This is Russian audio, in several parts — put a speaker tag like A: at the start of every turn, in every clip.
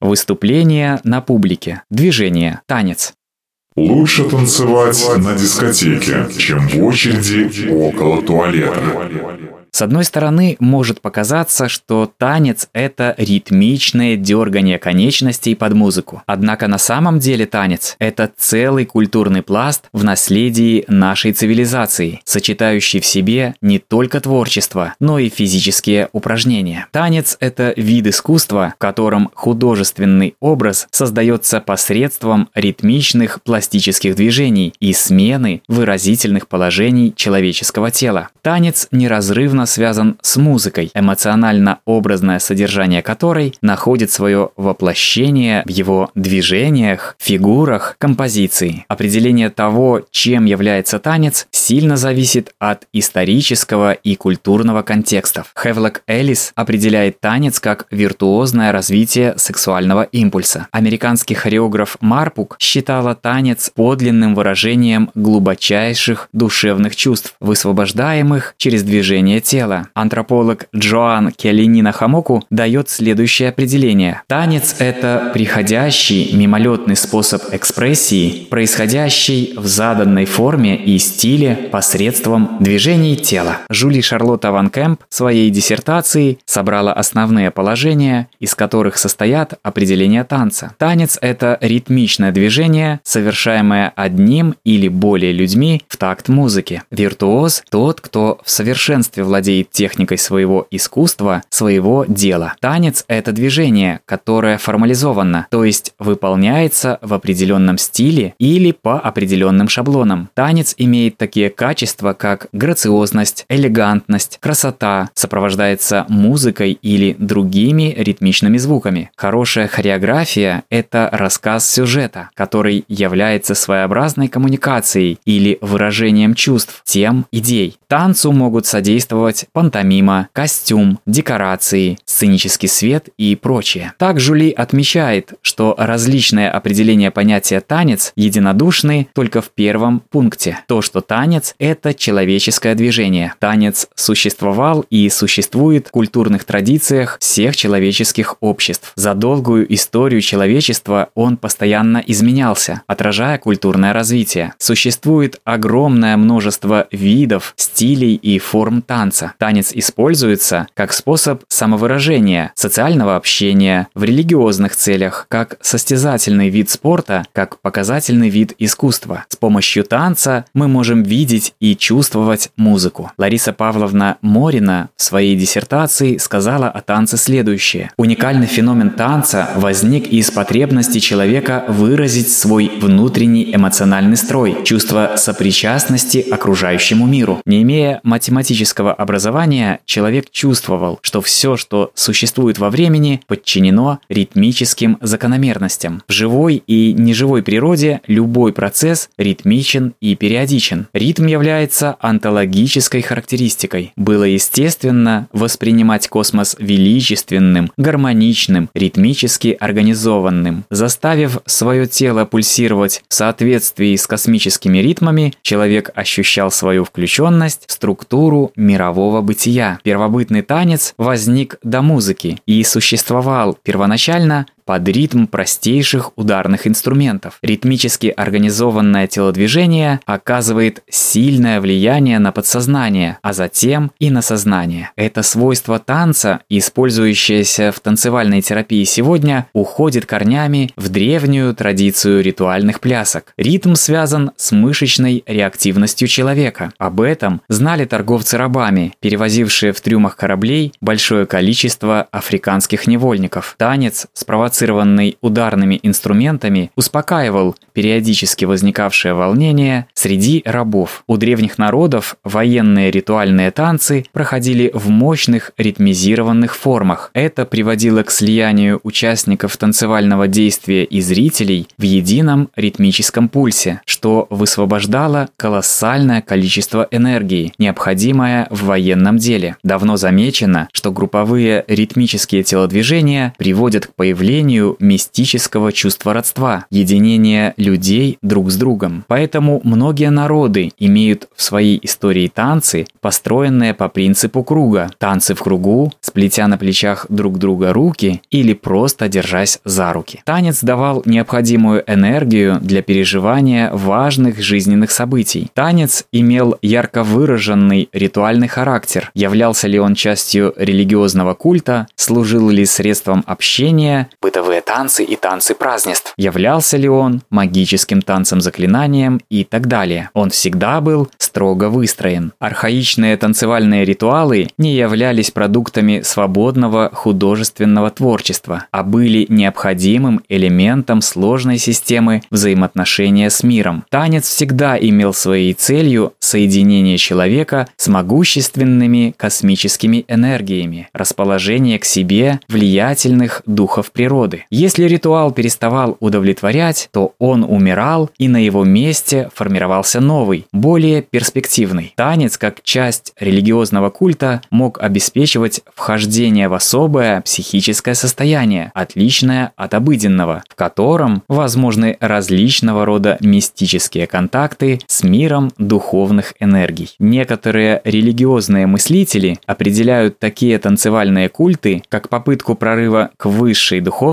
A: Выступление на публике. Движение. Танец.
B: Лучше танцевать на дискотеке, чем в очереди около туалета.
A: С одной стороны, может показаться, что танец – это ритмичное дергание конечностей под музыку. Однако на самом деле танец – это целый культурный пласт в наследии нашей цивилизации, сочетающий в себе не только творчество, но и физические упражнения. Танец – это вид искусства, в котором художественный образ создается посредством ритмичных пластических движений и смены выразительных положений человеческого тела. Танец неразрывно неразрывно связан с музыкой, эмоционально-образное содержание которой находит свое воплощение в его движениях, фигурах, композиции. Определение того, чем является танец, сильно зависит от исторического и культурного контекстов. Хевлок Эллис определяет танец как виртуозное развитие сексуального импульса. Американский хореограф Марпук считала танец подлинным выражением глубочайших душевных чувств, высвобождаемых через движение тела. Антрополог Джоан Келинина Хамоку дает следующее определение. Танец – это приходящий мимолетный способ экспрессии, происходящий в заданной форме и стиле посредством движений тела. Жюли Шарлотта Ван Кэмп своей диссертации собрала основные положения, из которых состоят определения танца. Танец – это ритмичное движение, совершаемое одним или более людьми в такт музыки. Виртуоз – тот, кто в совершенстве владеет владеет техникой своего искусства, своего дела. Танец – это движение, которое формализовано, то есть выполняется в определенном стиле или по определенным шаблонам. Танец имеет такие качества, как грациозность, элегантность, красота, сопровождается музыкой или другими ритмичными звуками. Хорошая хореография – это рассказ сюжета, который является своеобразной коммуникацией или выражением чувств, тем, идей. Танцу могут содействовать использовать пантомима, костюм, декорации, сценический свет и прочее. Так Жули отмечает, что различные определения понятия «танец» единодушны только в первом пункте. То, что танец – это человеческое движение. Танец существовал и существует в культурных традициях всех человеческих обществ. За долгую историю человечества он постоянно изменялся, отражая культурное развитие. Существует огромное множество видов, стилей и форм танца танца. Танец используется как способ самовыражения, социального общения, в религиозных целях, как состязательный вид спорта, как показательный вид искусства. С помощью танца мы можем видеть и чувствовать музыку. Лариса Павловна Морина в своей диссертации сказала о танце следующее. Уникальный феномен танца возник из потребности человека выразить свой внутренний эмоциональный строй, чувство сопричастности окружающему миру. Не имея математического образования, образования человек чувствовал, что все, что существует во времени, подчинено ритмическим закономерностям. В живой и неживой природе любой процесс ритмичен и периодичен. Ритм является онтологической характеристикой. Было естественно воспринимать космос величественным, гармоничным, ритмически организованным. Заставив свое тело пульсировать в соответствии с космическими ритмами, человек ощущал свою включенность структуру мирового мирового бытия. Первобытный танец возник до музыки и существовал первоначально под ритм простейших ударных инструментов. Ритмически организованное телодвижение оказывает сильное влияние на подсознание, а затем и на сознание. Это свойство танца, использующееся в танцевальной терапии сегодня, уходит корнями в древнюю традицию ритуальных плясок. Ритм связан с мышечной реактивностью человека. Об этом знали торговцы рабами, перевозившие в трюмах кораблей большое количество африканских невольников. Танец спровоцировал спровоцированный ударными инструментами, успокаивал периодически возникавшее волнение среди рабов. У древних народов военные ритуальные танцы проходили в мощных ритмизированных формах. Это приводило к слиянию участников танцевального действия и зрителей в едином ритмическом пульсе, что высвобождало колоссальное количество энергии, необходимое в военном деле. Давно замечено, что групповые ритмические телодвижения приводят к появлению ощущению мистического чувства родства, единения людей друг с другом. Поэтому многие народы имеют в своей истории танцы, построенные по принципу круга. Танцы в кругу, сплетя на плечах друг друга руки или просто держась за руки. Танец давал необходимую энергию для переживания важных жизненных событий. Танец имел ярко выраженный ритуальный характер. Являлся ли он частью религиозного культа, служил ли средством общения, бытовые танцы и танцы празднеств, являлся ли он магическим танцем-заклинанием и так далее. Он всегда был строго выстроен. Архаичные танцевальные ритуалы не являлись продуктами свободного художественного творчества, а были необходимым элементом сложной системы взаимоотношения с миром. Танец всегда имел своей целью соединение человека с могущественными космическими энергиями, расположение к себе влиятельных духов природы. Если ритуал переставал удовлетворять, то он умирал и на его месте формировался новый, более перспективный. Танец, как часть религиозного культа, мог обеспечивать вхождение в особое психическое состояние, отличное от обыденного, в котором возможны различного рода мистические контакты с миром духовных энергий. Некоторые религиозные мыслители определяют такие танцевальные культы, как попытку прорыва к высшей духовности,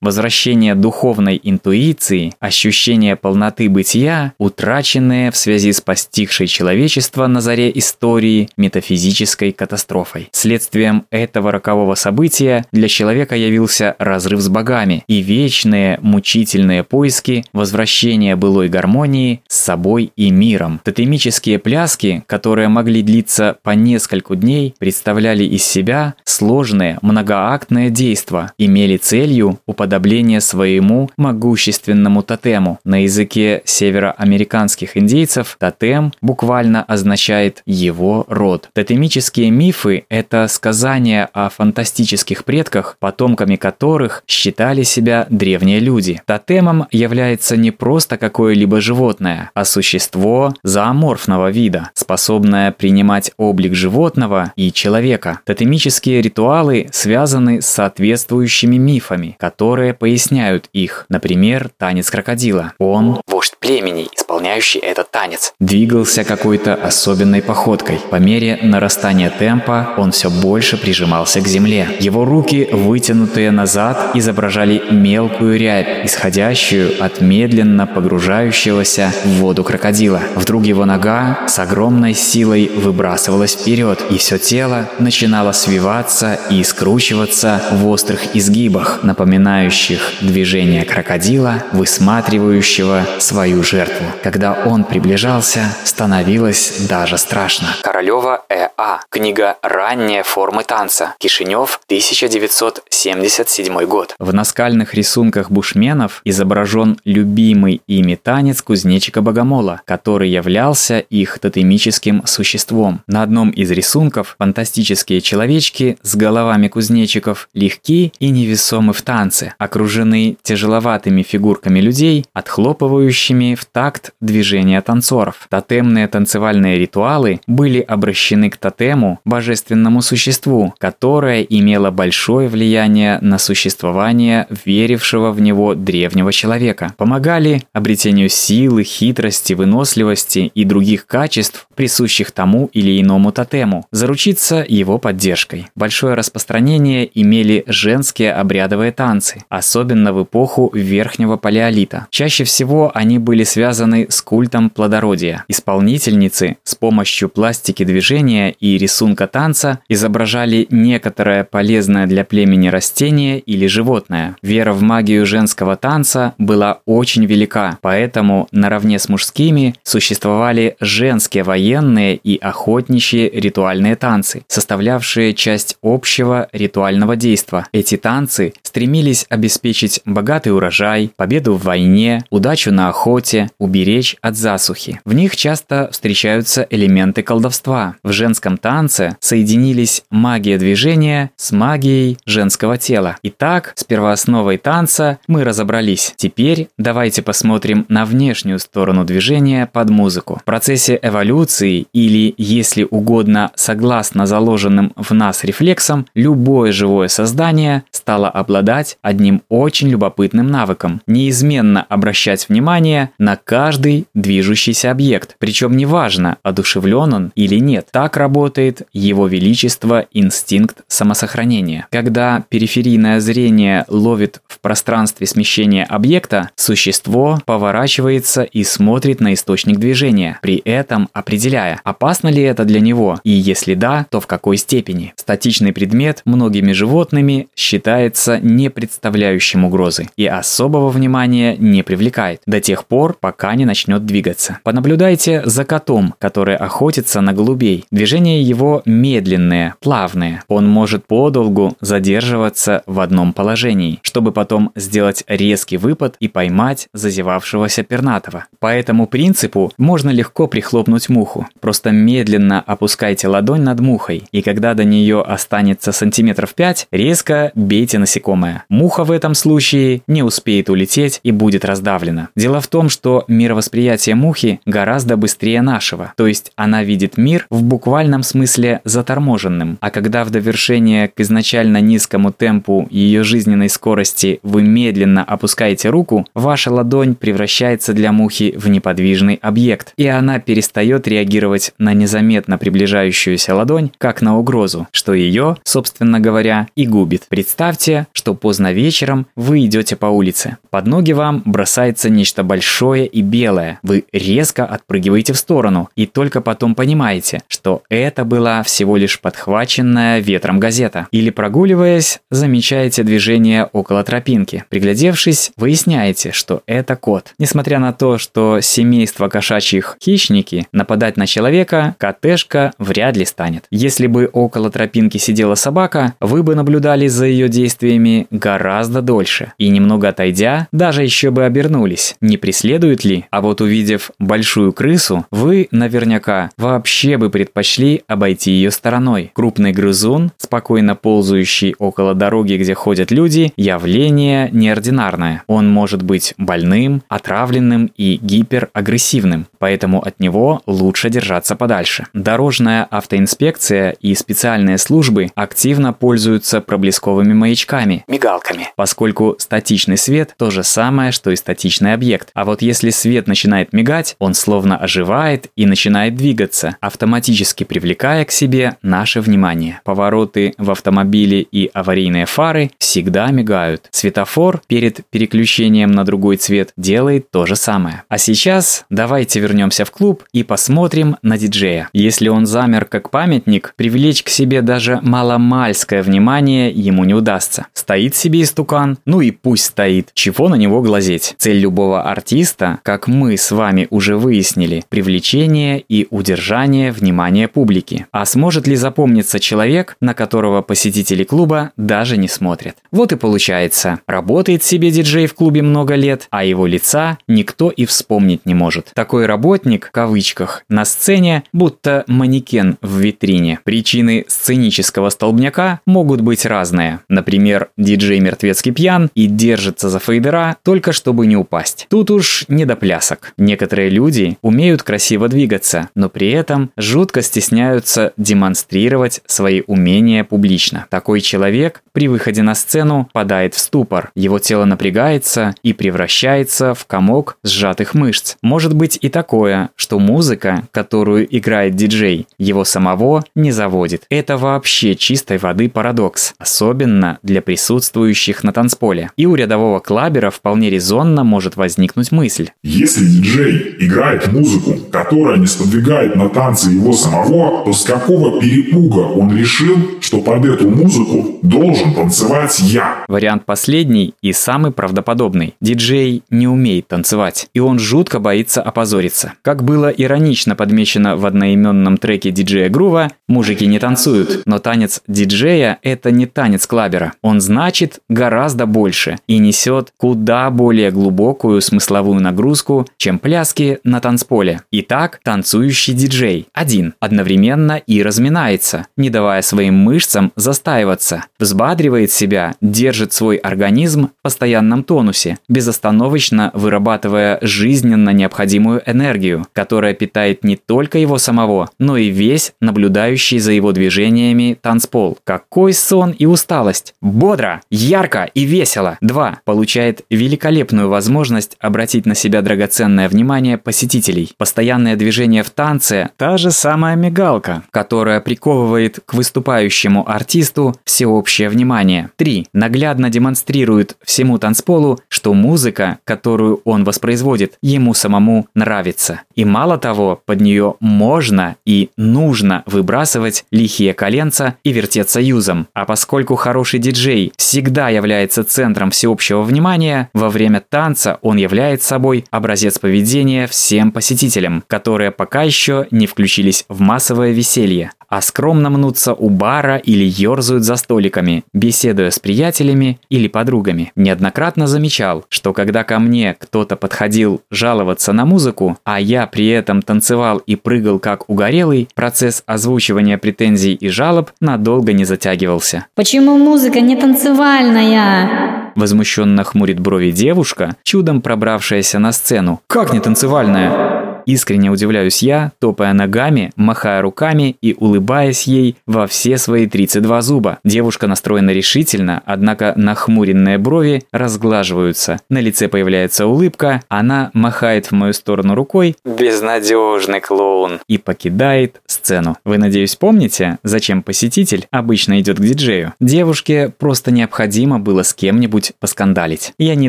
A: возвращение духовной интуиции, ощущение полноты бытия, утраченные в связи с постигшей человечество на заре истории метафизической катастрофой. Следствием этого рокового события для человека явился разрыв с богами и вечные мучительные поиски возвращения былой гармонии с собой и миром. Тотемические пляски, которые могли длиться по нескольку дней, представляли из себя сложные многоактные действия, имели целью уподобление своему могущественному тотему. На языке североамериканских индейцев тотем буквально означает его род. Тотемические мифы – это сказания о фантастических предках, потомками которых считали себя древние люди. Тотемом является не просто какое-либо животное, а существо зооморфного вида, способное принимать облик животного и человека. Тотемические ритуалы связаны с соответствующими мифами, которые поясняют их. Например, танец крокодила. Он – вождь племени, исполняющий этот танец. Двигался какой-то особенной походкой. По мере нарастания темпа он все больше прижимался к земле. Его руки, вытянутые назад, изображали мелкую рябь, исходящую от медленно погружающегося в воду крокодила. Вдруг его нога с огромной силой выбрасывалась вперед, и все тело начинало свиваться и скручиваться в острых изгибах, напоминающих движение крокодила, высматривающего свою жертву. Когда он приближался, становилось даже страшно. Королева Э.А. Книга «Ранние формы танца». Кишинев, 1977 год. В наскальных рисунках бушменов изображен любимый ими танец кузнечика Богомола, который являлся их тотемическим существом. На одном из рисунков фантастические человечки с головами кузнечиков легки и невесомы в танце, окружены тяжеловатыми фигурками людей, отхлопывающими в такт движения танцоров. Тотемные танцевальные ритуалы были обращены к тотему, божественному существу, которое имело большое влияние на существование верившего в него древнего человека. Помогали обретению силы, хитрости, выносливости и других качеств, присущих тому или иному тотему, заручиться его поддержкой. Большое распространение имели женские обрядовые танцы, особенно в эпоху Верхнего Палеолита. Чаще всего они были связаны с культом плодородия. Исполнительницы с помощью пластики движения и рисунка танца изображали некоторое полезное для племени растение или животное. Вера в магию женского танца была очень велика, поэтому наравне с мужскими существовали женские военные и охотничьи ритуальные танцы, составлявшие часть общего ритуального действа. Эти танцы стремились обеспечить богатый урожай, победу в войне, удачу на охоте, уберечь от засухи. В них часто встречаются элементы колдовства. В женском танце соединились магия движения с магией женского тела. Итак, с первоосновой танца мы разобрались. Теперь давайте посмотрим на внешнюю сторону движения под музыку. В процессе эволюции или, если угодно, согласно заложенным в нас рефлексам, любое живое создание стало обладать одним очень любопытным навыком – неизменно обращать внимание на каждый движущийся объект, причем неважно, одушевлен он или нет. Так работает его величество инстинкт самосохранения. Когда периферийное зрение ловит в пространстве смещение объекта, существо поворачивается и смотрит на источник движения, при этом определяя, опасно ли это для него, и если да, то в какой степени. Статичный предмет многими животными считается не представляющим угрозы и особого внимания не привлекает до тех пор, пока не начнет двигаться. Понаблюдайте за котом, который охотится на голубей. Движения его медленные, плавные. Он может подолгу задерживаться в одном положении, чтобы потом сделать резкий выпад и поймать зазевавшегося пернатого. По этому принципу можно легко прихлопнуть муху. Просто медленно опускайте ладонь над мухой, и когда до нее останется сантиметров 5, резко бейте насекомое. Муха в этом случае не успеет улететь и будет раздавлена. Дело в том, что мировосприятие мухи гораздо быстрее нашего, то есть она видит мир в буквальном смысле заторможенным, а когда в довершение к изначально низкому темпу ее жизненной скорости вы медленно опускаете руку, ваша ладонь превращается для мухи в неподвижный объект, и она перестает реагировать на незаметно приближающуюся ладонь, как на угрозу, что ее, собственно говоря, и губит. Представьте, что поздно вечером вы идете по улице. Под ноги вам бросается нечто большое и белое. Вы резко отпрыгиваете в сторону и только потом понимаете, что это была всего лишь подхваченная ветром газета. Или прогуливаясь, замечаете движение около тропинки. Приглядевшись, выясняете, что это кот. Несмотря на то, что семейство кошачьих хищники, нападать на человека котешка вряд ли станет. Если бы около тропинки сидела собака, вы бы наблюдали за ее действиями гораздо дольше. И немного отойдя, даже еще бы обернулись. Не преследует ли? А вот увидев большую крысу, вы наверняка вообще бы предпочли обойти ее стороной. Крупный грызун, спокойно ползающий около дороги, где ходят люди, явление неординарное. Он может быть больным, отравленным и гиперагрессивным, поэтому от него лучше держаться подальше. Дорожная автоинспекция и специальные службы активно пользуются проблесковыми маячками, мигалками, поскольку статичный свет то же самое, что и статичный объект. А вот если свет начинает мигать, он словно оживает и начинает двигаться, автоматически привлекая к себе наше внимание. Повороты в автомобиле и аварийные фары всегда мигают. Светофор перед переключением на другой цвет делает то же самое. А сейчас давайте вернемся в клуб и посмотрим на диджея. Если он замер как памятник, привлечь к себе даже маломальское внимание ему не удастся. Себе истукан, ну и пусть стоит. Чего на него глазеть? Цель любого артиста, как мы с вами уже выяснили, привлечение и удержание внимания публики. А сможет ли запомниться человек, на которого посетители клуба даже не смотрят? Вот и получается, работает себе диджей в клубе много лет, а его лица никто и вспомнить не может. Такой работник, в кавычках, на сцене, будто манекен в витрине. Причины сценического столбняка могут быть разные. Например, диджей мертвецкий пьян и держится за фейдера только чтобы не упасть. Тут уж не до плясок. Некоторые люди умеют красиво двигаться, но при этом жутко стесняются демонстрировать свои умения публично. Такой человек при выходе на сцену падает в ступор. Его тело напрягается и превращается в комок сжатых мышц. Может быть и такое, что музыка, которую играет диджей, его самого не заводит. Это вообще чистой воды парадокс, особенно для присутствующих на танцполе. И у рядового клабера вполне резонно может возникнуть мысль.
B: Если диджей играет музыку, которая не сподвигает на танцы его самого, то с какого перепуга он решил, что под эту музыку должен танцевать я?
A: Вариант последний и самый правдоподобный. Диджей не умеет танцевать, и он жутко боится опозориться. Как было иронично подмечено в одноименном треке диджея Грува, мужики не танцуют, но танец диджея – это не танец клабера. Он значит гораздо больше и несет куда более глубокую смысловую нагрузку, чем пляски на танцполе. Итак, танцующий диджей. один, одновременно и разминается, не давая своим мышцам застаиваться, взбадривает себя, держит свой организм в постоянном тонусе, безостановочно вырабатывая жизненно необходимую энергию, которая питает не только его самого, но и весь наблюдающий за его движениями танцпол. Какой сон и усталость! Бодро, ярко и весело! 2. Получает великолепную возможность обратить на себя драгоценное внимание посетителей. Постоянное движение в танце – та же самая мигалка, которая приковывает к выступающему артисту всеобщее внимание. 3. Наглядно демонстрирует всему танцполу, что музыка, которую он воспроизводит, ему самому нравится. И мало того, под нее можно и нужно выбрасывать лихие коленца и вертеться юзом. А поскольку хороший диджей всегда является центром всеобщего внимания, во время танца он является собой образец поведения всем посетителям, которые пока еще не включились в массовое веселье а скромно мнутся у бара или ерзают за столиками, беседуя с приятелями или подругами. Неоднократно замечал, что когда ко мне кто-то подходил жаловаться на музыку, а я при этом танцевал и прыгал как угорелый, процесс озвучивания претензий и жалоб надолго не затягивался.
C: Почему музыка не танцевальная?
A: Возмущенно хмурит брови девушка, чудом пробравшаяся на сцену. Как не танцевальная? Искренне удивляюсь я, топая ногами, махая руками и улыбаясь ей во все свои 32 зуба. Девушка настроена решительно, однако нахмуренные брови разглаживаются. На лице появляется улыбка, она махает в мою сторону рукой «Безнадежный клоун» и покидает сцену. Вы, надеюсь, помните, зачем посетитель обычно идет к диджею? Девушке просто необходимо было с кем-нибудь поскандалить. Я не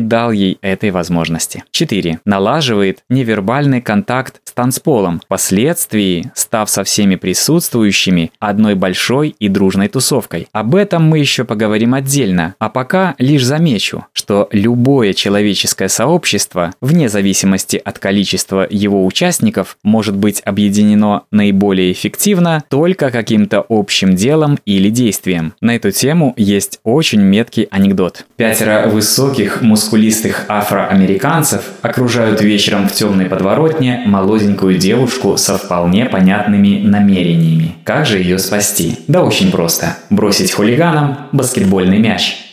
A: дал ей этой возможности. 4. Налаживает невербальный контакт контакт с танцполом, впоследствии став со всеми присутствующими одной большой и дружной тусовкой. Об этом мы еще поговорим отдельно, а пока лишь замечу, что любое человеческое сообщество, вне зависимости от количества его участников, может быть объединено наиболее эффективно только каким-то общим делом или действием. На эту тему есть очень меткий анекдот. Пятеро высоких, мускулистых афроамериканцев окружают вечером в темной подворотне молоденькую девушку со вполне понятными намерениями. Как же ее спасти? Да очень просто. Бросить хулиганам баскетбольный мяч.